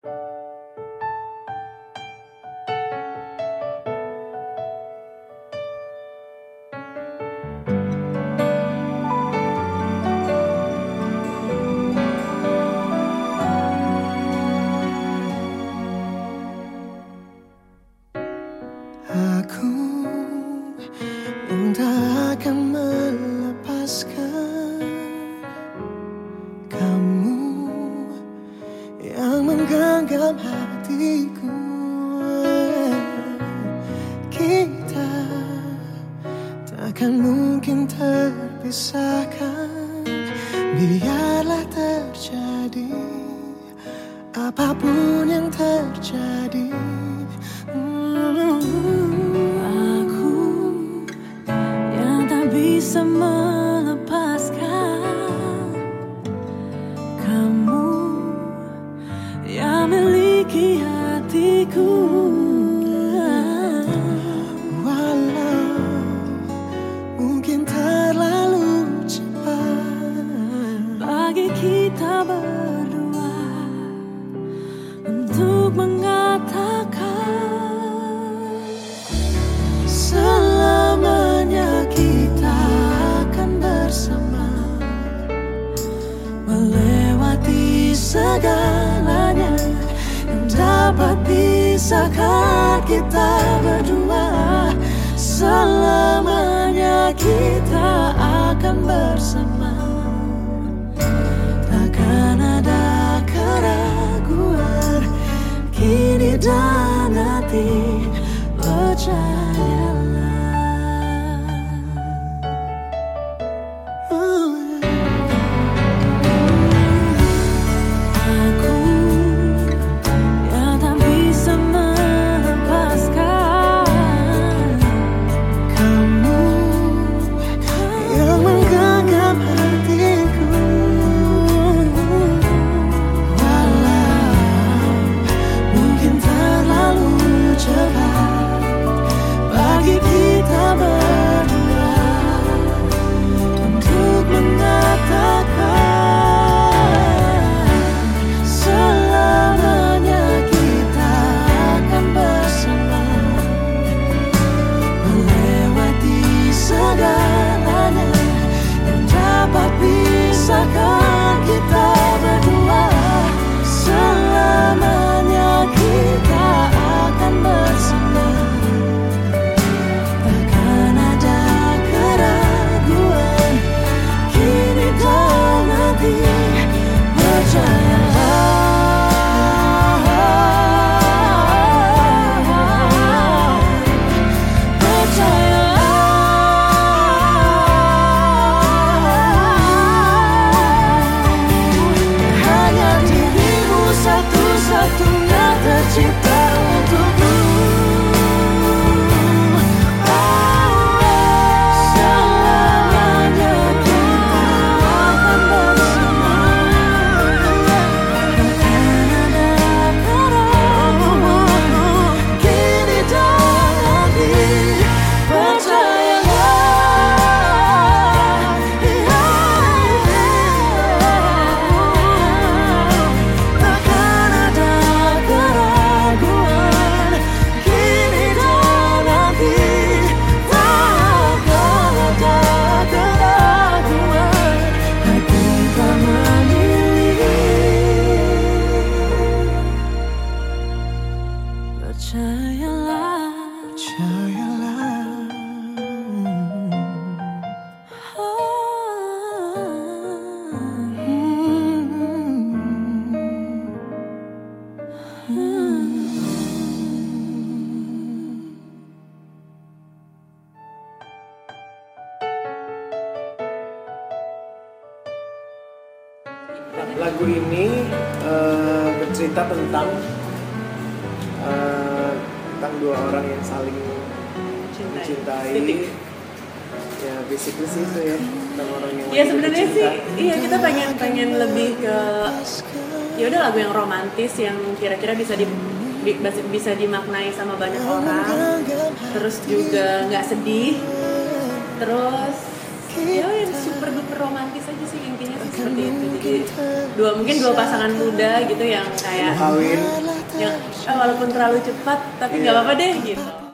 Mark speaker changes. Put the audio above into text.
Speaker 1: Aku yang takkan mungkin terpisahkan. Biarlah terjadi apa pun yang terjadi.
Speaker 2: Aku yang tak bisa
Speaker 1: pisahkan kita berdua Selamanya kita akan bersama. Takkan ada keraguan Kini dan nanti percayalah
Speaker 3: Lagu ini eh, bercerita tentang eh, tentang dua orang yang saling mencintai. Ya, basically sih itu ya tentang orang yang
Speaker 4: Ya sebenarnya sih, iya kita pengen pengen lebih ke ya udah lagu yang romantis yang kira-kira bisa di, di- bisa dimaknai sama banyak orang, terus juga nggak sedih, terus ya yang super duper romantis aja sih. Seperti itu jadi dua mungkin dua pasangan muda gitu yang kayak
Speaker 3: kawin
Speaker 4: yang eh, walaupun terlalu cepat tapi nggak
Speaker 3: Iya.
Speaker 4: apa-apa deh gitu